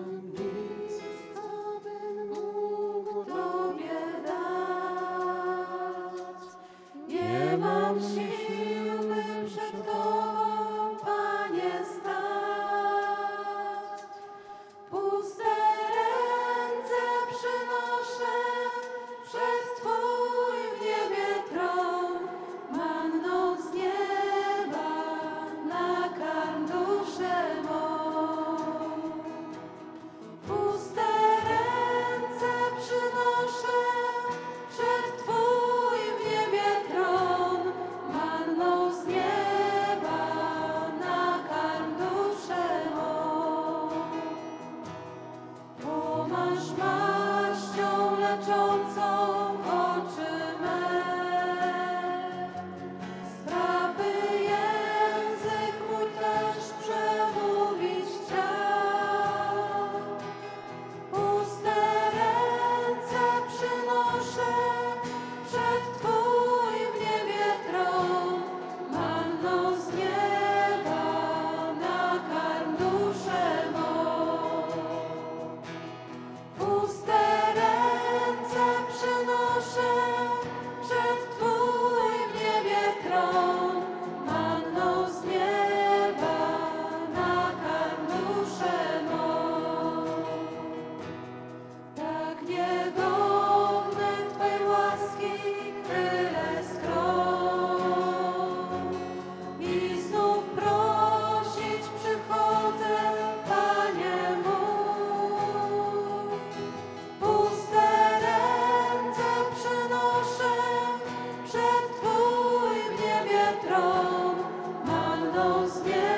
someday. 就走。Jezus nie.